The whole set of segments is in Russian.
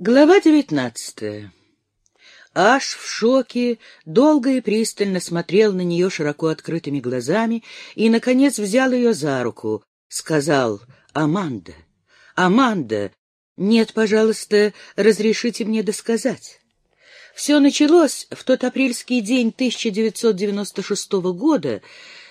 Глава девятнадцатая. Аш в шоке долго и пристально смотрел на нее широко открытыми глазами и, наконец, взял ее за руку, сказал «Аманда, Аманда, нет, пожалуйста, разрешите мне досказать». Все началось в тот апрельский день 1996 года.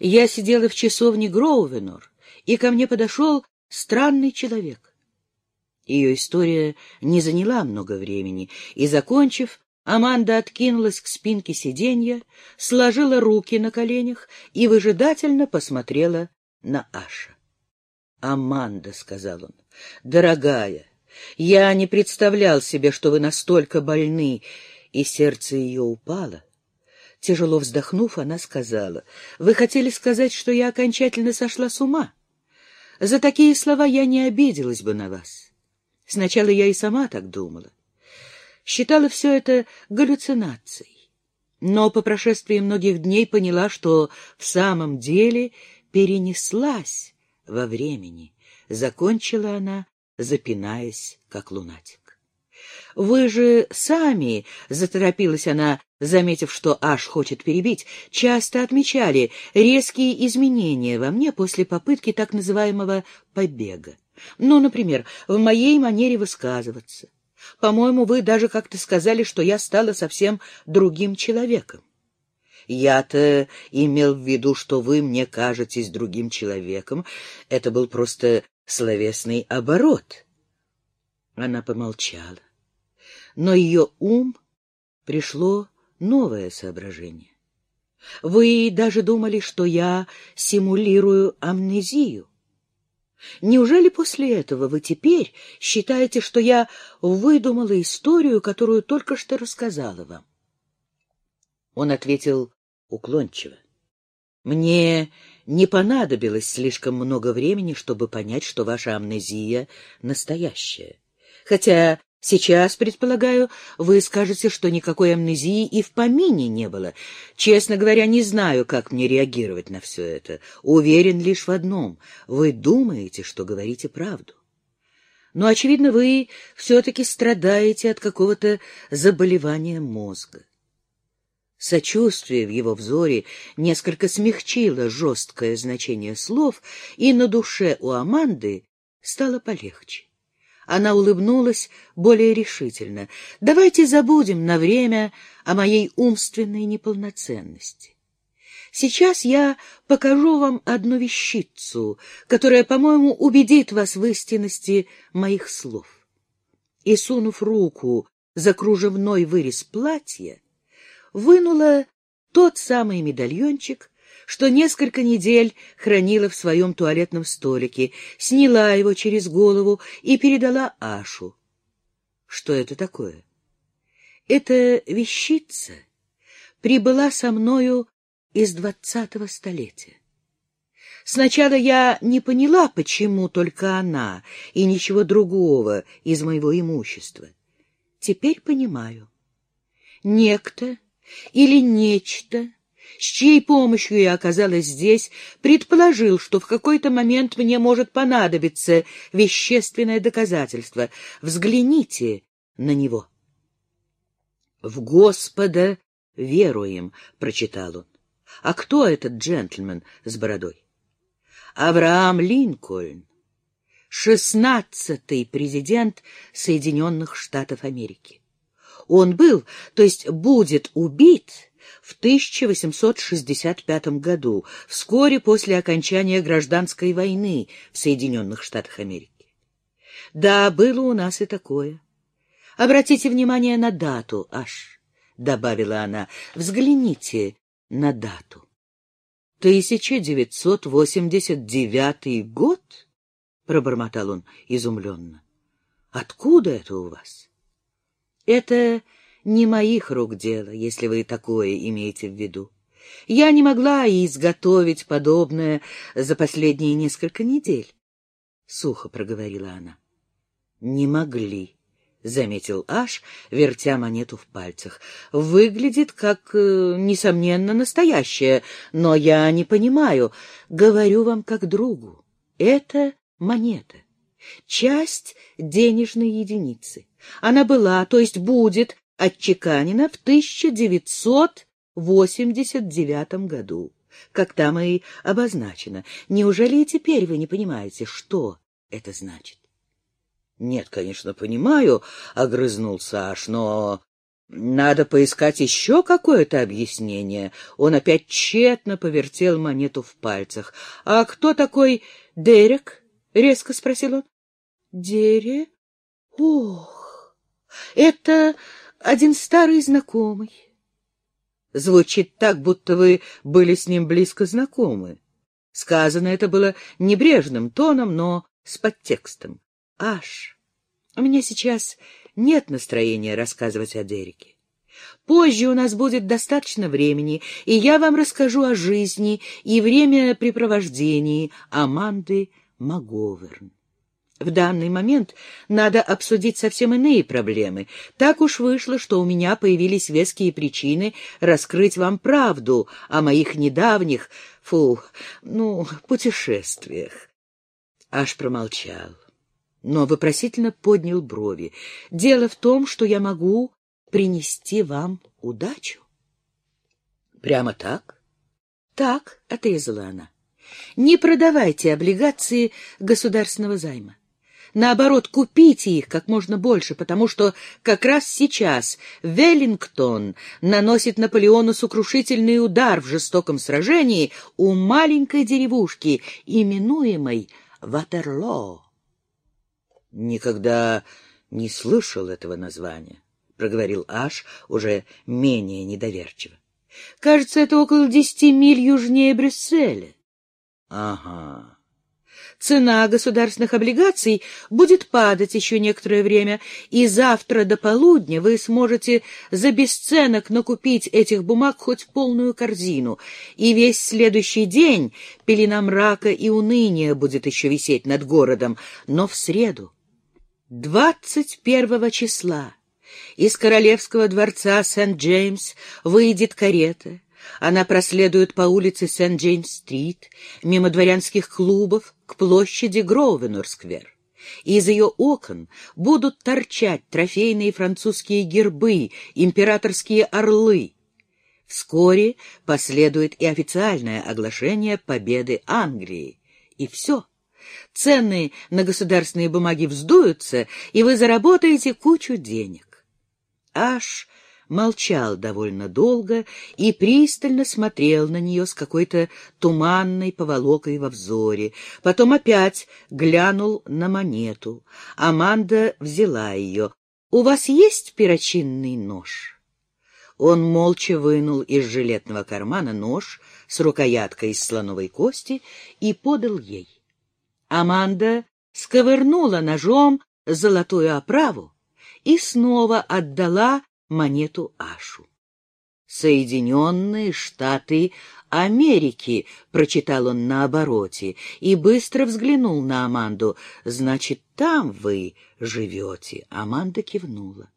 Я сидела в часовне Гроувенор, и ко мне подошел странный человек. Ее история не заняла много времени, и, закончив, Аманда откинулась к спинке сиденья, сложила руки на коленях и выжидательно посмотрела на Аша. «Аманда», — сказал он, — «дорогая, я не представлял себе, что вы настолько больны», и сердце ее упало. Тяжело вздохнув, она сказала, «Вы хотели сказать, что я окончательно сошла с ума? За такие слова я не обиделась бы на вас». Сначала я и сама так думала. Считала все это галлюцинацией. Но по прошествии многих дней поняла, что в самом деле перенеслась во времени. Закончила она, запинаясь, как лунатик. «Вы же сами», — заторопилась она, заметив, что Аш хочет перебить, часто отмечали резкие изменения во мне после попытки так называемого «побега». Ну, например, в моей манере высказываться. По-моему, вы даже как-то сказали, что я стала совсем другим человеком. Я-то имел в виду, что вы мне кажетесь другим человеком. Это был просто словесный оборот. Она помолчала. Но ее ум пришло новое соображение. Вы даже думали, что я симулирую амнезию. Неужели после этого вы теперь считаете, что я выдумала историю, которую только что рассказала вам? Он ответил уклончиво. Мне не понадобилось слишком много времени, чтобы понять, что ваша амнезия настоящая. Хотя Сейчас, предполагаю, вы скажете, что никакой амнезии и в помине не было. Честно говоря, не знаю, как мне реагировать на все это. Уверен лишь в одном — вы думаете, что говорите правду. Но, очевидно, вы все-таки страдаете от какого-то заболевания мозга. Сочувствие в его взоре несколько смягчило жесткое значение слов, и на душе у Аманды стало полегче. Она улыбнулась более решительно. «Давайте забудем на время о моей умственной неполноценности. Сейчас я покажу вам одну вещицу, которая, по-моему, убедит вас в истинности моих слов». И, сунув руку за кружевной вырез платья, вынула тот самый медальончик, что несколько недель хранила в своем туалетном столике, сняла его через голову и передала Ашу. Что это такое? Эта вещица прибыла со мною из двадцатого столетия. Сначала я не поняла, почему только она и ничего другого из моего имущества. Теперь понимаю. Некто или нечто с чьей помощью я оказалась здесь, предположил, что в какой-то момент мне может понадобиться вещественное доказательство. Взгляните на него. «В Господа веруем», — прочитал он. «А кто этот джентльмен с бородой?» «Авраам Линкольн, шестнадцатый президент Соединенных Штатов Америки. Он был, то есть будет убит в 1865 году, вскоре после окончания гражданской войны в Соединенных Штатах Америки. Да, было у нас и такое. Обратите внимание на дату, аж, — добавила она, — взгляните на дату. 1989 год? — пробормотал он изумленно. — Откуда это у вас? — Это не моих рук дело, если вы такое имеете в виду. Я не могла и изготовить подобное за последние несколько недель. Сухо проговорила она. Не могли, заметил Аш, вертя монету в пальцах. Выглядит как, э, несомненно, настоящая, но я не понимаю. Говорю вам как другу. Это монета. часть денежной единицы. Она была, то есть будет, отчеканена в 1989 году, как там и обозначено. Неужели и теперь вы не понимаете, что это значит? — Нет, конечно, понимаю, — огрызнулся Аш, — но надо поискать еще какое-то объяснение. Он опять тщетно повертел монету в пальцах. — А кто такой Дерек? — резко спросил он. — Дерек? Ох, это один старый знакомый. Звучит так, будто вы были с ним близко знакомы. Сказано это было небрежным тоном, но с подтекстом. Аж, у меня сейчас нет настроения рассказывать о Дереке. Позже у нас будет достаточно времени, и я вам расскажу о жизни и времяпрепровождении Аманды Маговерн. В данный момент надо обсудить совсем иные проблемы. Так уж вышло, что у меня появились веские причины раскрыть вам правду о моих недавних, фу, ну, путешествиях. Аж промолчал, но вопросительно поднял брови. Дело в том, что я могу принести вам удачу. Прямо так? Так, отрезала она. Не продавайте облигации государственного займа. Наоборот, купите их как можно больше, потому что как раз сейчас Веллингтон наносит Наполеону сокрушительный удар в жестоком сражении у маленькой деревушки, именуемой Ватерлоо. Никогда не слышал этого названия, проговорил Аш уже менее недоверчиво. Кажется, это около десяти миль южнее Брюсселя. Ага. Цена государственных облигаций будет падать еще некоторое время, и завтра до полудня вы сможете за бесценок накупить этих бумаг хоть полную корзину, и весь следующий день пелена мрака и уныния будет еще висеть над городом, но в среду, двадцать первого числа, из королевского дворца Сент-Джеймс выйдет карета, она проследует по улице Сент-Джеймс-стрит, мимо дворянских клубов, к площади Гроувенор-сквер. Из ее окон будут торчать трофейные французские гербы, императорские орлы. Вскоре последует и официальное оглашение победы Англии. И все. Цены на государственные бумаги вздуются, и вы заработаете кучу денег. Аж молчал довольно долго и пристально смотрел на нее с какой-то туманной поволокой во взоре. Потом опять глянул на монету. Аманда взяла ее. — У вас есть перочинный нож? Он молча вынул из жилетного кармана нож с рукояткой из слоновой кости и подал ей. Аманда сковырнула ножом золотую оправу и снова отдала монету Ашу. «Соединенные Штаты Америки», — прочитал он на обороте, и быстро взглянул на Аманду. «Значит, там вы живете?» Аманда кивнула.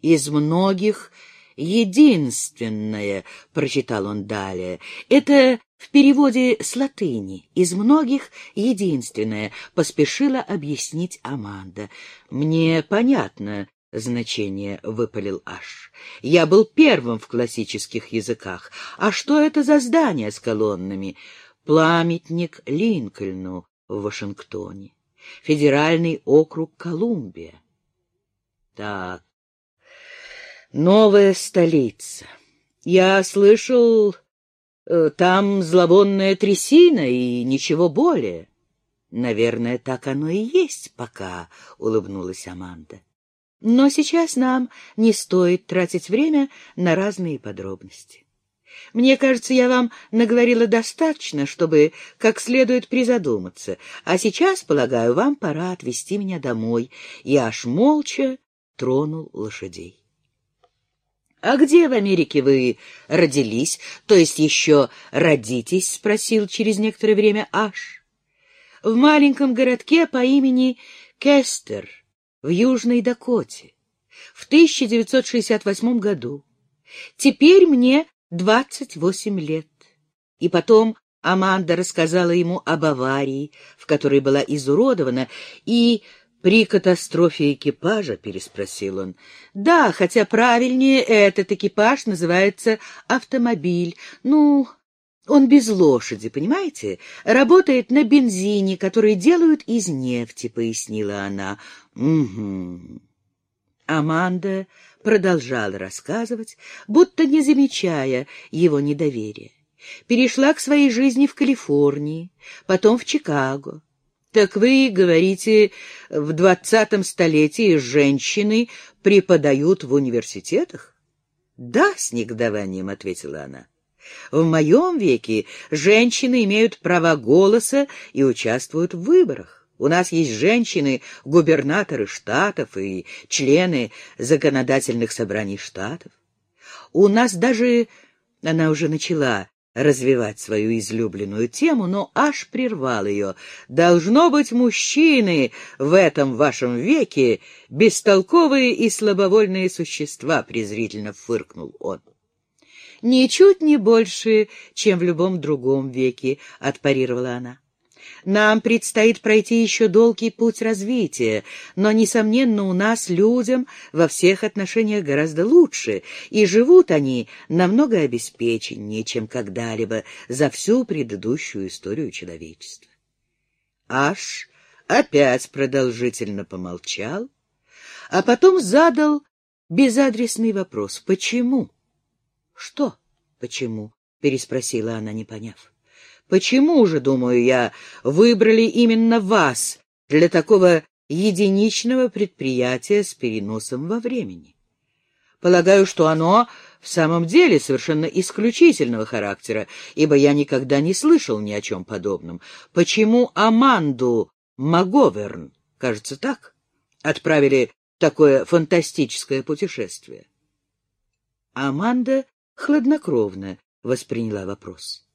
«Из многих единственное», — прочитал он далее. «Это в переводе с латыни. Из многих единственное», — поспешила объяснить Аманда. «Мне понятно, значение выпалил Аш. Я был первым в классических языках. А что это за здание с колоннами? Пламятник Линкольну в Вашингтоне. Федеральный округ Колумбия. Так. Новая столица. Я слышал, э, там зловонная трясина и ничего более. Наверное, так оно и есть пока, — улыбнулась Аманда. Но сейчас нам не стоит тратить время на разные подробности. Мне кажется, я вам наговорила достаточно, чтобы как следует призадуматься, а сейчас, полагаю, вам пора отвезти меня домой. Я аж молча тронул лошадей. — А где в Америке вы родились, то есть еще родитесь? — спросил через некоторое время Аш. — В маленьком городке по имени Кестер — в Южной Дакоте в 1968 году. Теперь мне 28 лет. И потом Аманда рассказала ему об аварии, в которой была изуродована, и при катастрофе экипажа, — переспросил он. — Да, хотя правильнее этот экипаж называется автомобиль. Ну, он без лошади, понимаете? Работает на бензине, который делают из нефти, — пояснила она. — Угу. Аманда продолжала рассказывать, будто не замечая его недоверия. Перешла к своей жизни в Калифорнии, потом в Чикаго. Так вы говорите, в двадцатом столетии женщины преподают в университетах? Да, с негодованием ответила она. В моем веке женщины имеют права голоса и участвуют в выборах. У нас есть женщины, губернаторы штатов и члены законодательных собраний штатов. У нас даже, она уже начала развивать свою излюбленную тему, но аж прервал ее. «Должно быть, мужчины в этом вашем веке бестолковые и слабовольные существа», — презрительно фыркнул он. «Ничуть не больше, чем в любом другом веке», — отпарировала она. Нам предстоит пройти еще долгий путь развития, но, несомненно, у нас, людям, во всех отношениях гораздо лучше, и живут они намного обеспеченнее, чем когда-либо за всю предыдущую историю человечества. Аш опять продолжительно помолчал, а потом задал безадресный вопрос. «Почему?» «Что почему?» — переспросила она, не поняв. Почему же, думаю я, выбрали именно вас для такого единичного предприятия с переносом во времени? Полагаю, что оно в самом деле совершенно исключительного характера, ибо я никогда не слышал ни о чем подобном. Почему Аманду Маговерн, кажется так, отправили такое фантастическое путешествие? Аманда хладнокровно восприняла вопрос.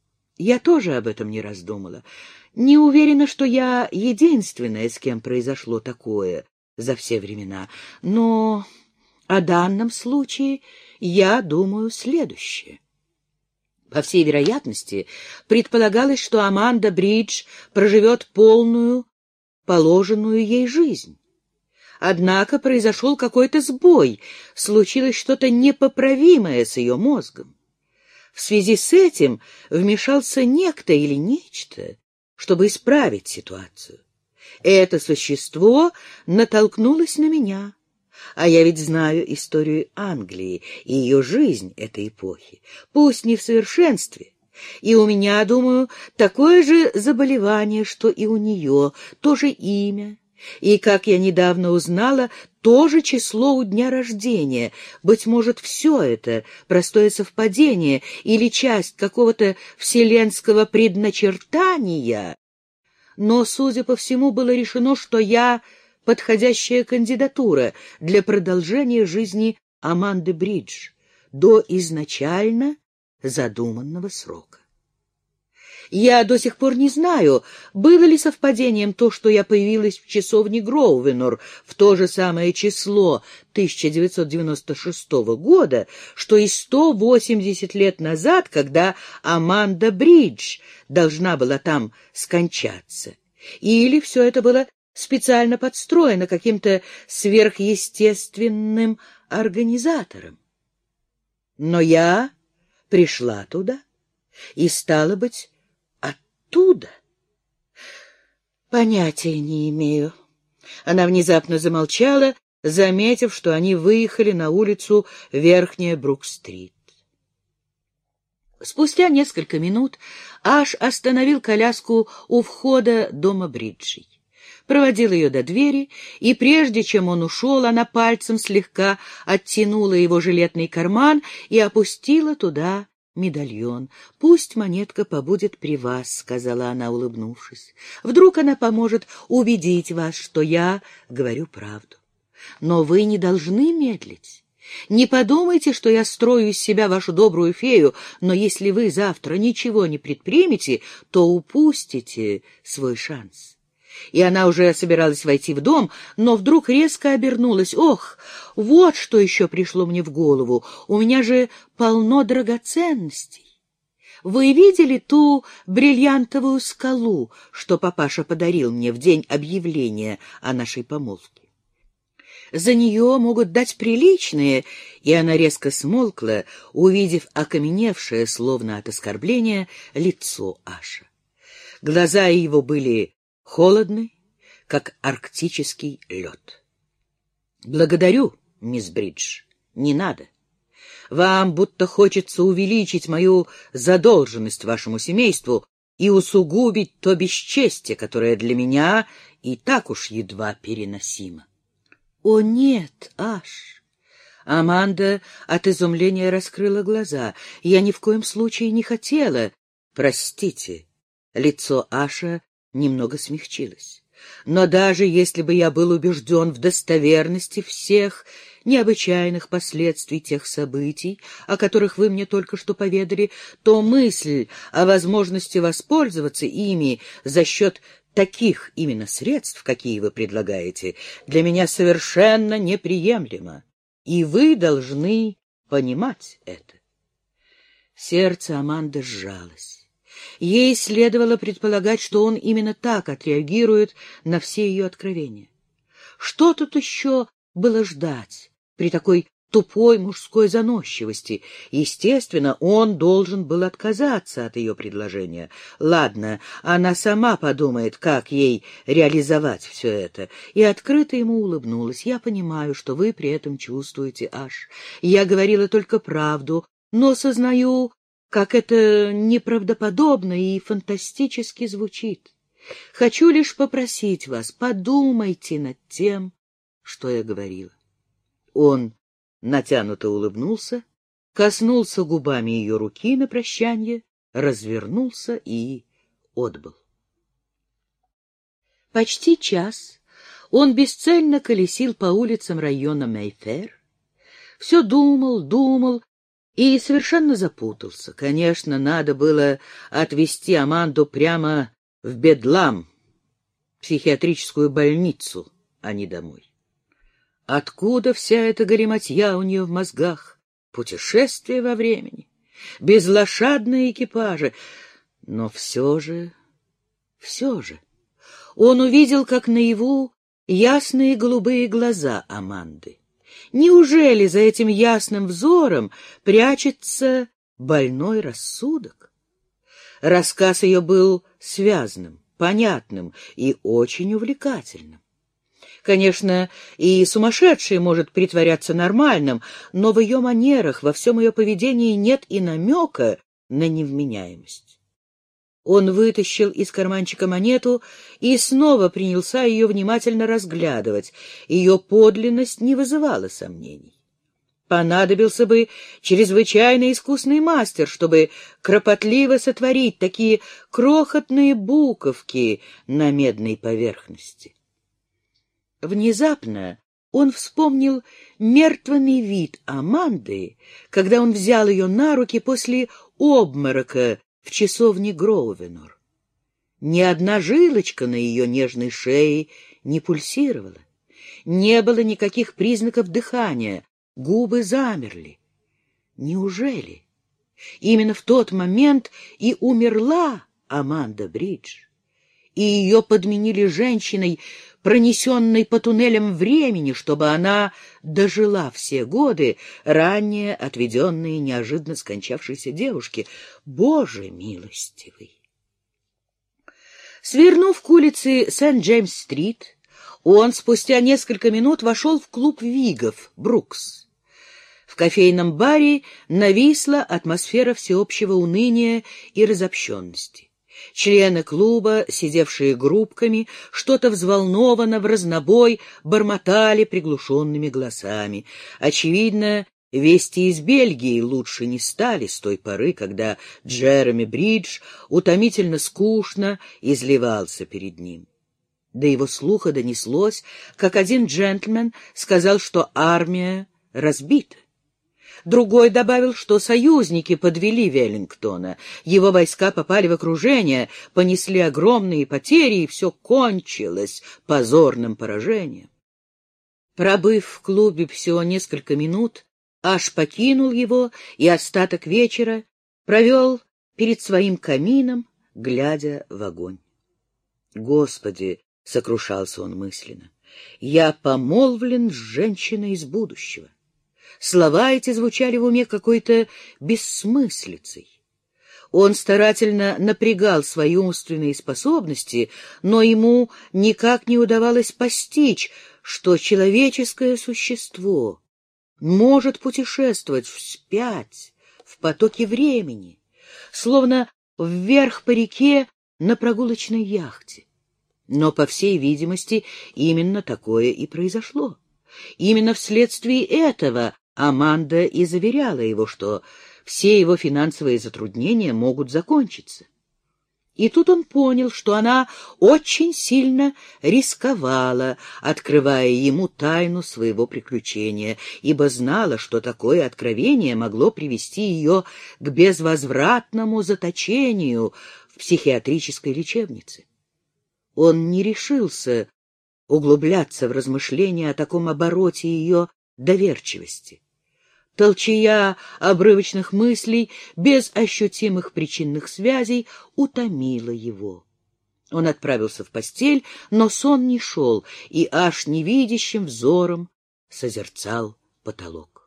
Я тоже об этом не раздумала. Не уверена, что я единственная, с кем произошло такое за все времена. Но о данном случае я думаю следующее. По всей вероятности, предполагалось, что Аманда Бридж проживет полную, положенную ей жизнь. Однако произошел какой-то сбой, случилось что-то непоправимое с ее мозгом. В связи с этим вмешался некто или нечто, чтобы исправить ситуацию. Это существо натолкнулось на меня, а я ведь знаю историю Англии и ее жизнь этой эпохи, пусть не в совершенстве. И у меня, думаю, такое же заболевание, что и у нее, тоже имя, и, как я недавно узнала, тоже число у дня рождения. Быть может, все это простое совпадение или часть какого-то вселенского предначертания. Но, судя по всему, было решено, что я подходящая кандидатура для продолжения жизни Аманды Бридж до изначально задуманного срока. Я до сих пор не знаю, было ли совпадением то, что я появилась в часовне Гроувенор в то же самое число 1996 года, что и 180 лет назад, когда Аманда Бридж должна была там скончаться. Или все это было специально подстроено каким-то сверхъестественным организатором. Но я пришла туда, и, стало быть, оттуда? Понятия не имею. Она внезапно замолчала, заметив, что они выехали на улицу Верхняя Брук-стрит. Спустя несколько минут Аш остановил коляску у входа дома Бриджей. Проводил ее до двери, и прежде чем он ушел, она пальцем слегка оттянула его жилетный карман и опустила туда медальон. Пусть монетка побудет при вас, — сказала она, улыбнувшись. Вдруг она поможет убедить вас, что я говорю правду. Но вы не должны медлить. Не подумайте, что я строю из себя вашу добрую фею, но если вы завтра ничего не предпримете, то упустите свой шанс и она уже собиралась войти в дом, но вдруг резко обернулась. «Ох, вот что еще пришло мне в голову! У меня же полно драгоценностей!» Вы видели ту бриллиантовую скалу, что папаша подарил мне в день объявления о нашей помолвке? За нее могут дать приличные, и она резко смолкла, увидев окаменевшее, словно от оскорбления, лицо Аша. Глаза его были холодны, как арктический лед. — Благодарю, мисс Бридж, не надо. Вам будто хочется увеличить мою задолженность вашему семейству и усугубить то бесчестие, которое для меня и так уж едва переносимо. — О, нет, Аш! Аманда от изумления раскрыла глаза. Я ни в коем случае не хотела. Простите. Лицо Аша немного смягчилось. Но даже если бы я был убежден в достоверности всех необычайных последствий тех событий, о которых вы мне только что поведали, то мысль о возможности воспользоваться ими за счет таких именно средств, какие вы предлагаете, для меня совершенно неприемлема, и вы должны понимать это. Сердце Аманды сжалось. Ей следовало предполагать, что он именно так отреагирует на все ее откровения. Что тут еще было ждать при такой тупой мужской заносчивости? Естественно, он должен был отказаться от ее предложения. Ладно, она сама подумает, как ей реализовать все это. И открыто ему улыбнулась. «Я понимаю, что вы при этом чувствуете, аж. Я говорила только правду, но сознаю, как это неправдоподобно и фантастически звучит. Хочу лишь попросить вас, подумайте над тем, что я говорила. Он натянуто улыбнулся, коснулся губами ее руки на прощание, развернулся и отбыл. Почти час он бесцельно колесил по улицам района Мейфер, все думал, думал и совершенно запутался. Конечно, надо было отвезти Аманду прямо в Бедлам, психиатрическую больницу, а не домой. Откуда вся эта галиматья у нее в мозгах? Путешествие во времени, безлошадные экипажи. Но все же, все же, он увидел, как наяву ясные голубые глаза Аманды. Неужели за этим ясным взором прячется больной рассудок? Рассказ ее был связным, понятным и очень увлекательным. Конечно, и сумасшедший может притворяться нормальным, но в ее манерах, во всем ее поведении нет и намека на невменяемость. Он вытащил из карманчика монету и снова принялся ее внимательно разглядывать. Ее подлинность не вызывала сомнений. Понадобился бы чрезвычайно искусный мастер, чтобы кропотливо сотворить такие крохотные буковки на медной поверхности. Внезапно он вспомнил мертвенный вид Аманды, когда он взял ее на руки после обморока в часовне Гроувенор. Ни одна жилочка на ее нежной шее не пульсировала. Не было никаких признаков дыхания, губы замерли. Неужели? Именно в тот момент и умерла Аманда Бридж, и ее подменили женщиной, пронесенной по туннелям времени, чтобы она дожила все годы, ранее отведенные неожиданно скончавшейся девушке. Боже милостивый! Свернув к улице Сент-Джеймс-стрит, он спустя несколько минут вошел в клуб Вигов «Брукс». В кофейном баре нависла атмосфера всеобщего уныния и разобщенности. Члены клуба, сидевшие группками, что-то взволнованно в разнобой бормотали приглушенными голосами. Очевидно, вести из Бельгии лучше не стали с той поры, когда Джереми Бридж утомительно скучно изливался перед ним. До его слуха донеслось, как один джентльмен сказал, что армия разбита. Другой добавил, что союзники подвели Веллингтона. Его войска попали в окружение, понесли огромные потери, и все кончилось позорным поражением. Пробыв в клубе всего несколько минут, аж покинул его и остаток вечера провел перед своим камином, глядя в огонь. «Господи!» — сокрушался он мысленно. «Я помолвлен с женщиной из будущего». Слова эти звучали в уме какой-то бессмыслицей. Он старательно напрягал свои умственные способности, но ему никак не удавалось постичь, что человеческое существо может путешествовать вспять в потоке времени, словно вверх по реке на прогулочной яхте. Но, по всей видимости, именно такое и произошло. Именно вследствие этого Аманда и заверяла его, что все его финансовые затруднения могут закончиться. И тут он понял, что она очень сильно рисковала, открывая ему тайну своего приключения, ибо знала, что такое откровение могло привести ее к безвозвратному заточению в психиатрической лечебнице. Он не решился углубляться в размышления о таком обороте ее доверчивости. Толчая обрывочных мыслей, без ощутимых причинных связей, утомила его. Он отправился в постель, но сон не шел, и аж невидящим взором созерцал потолок.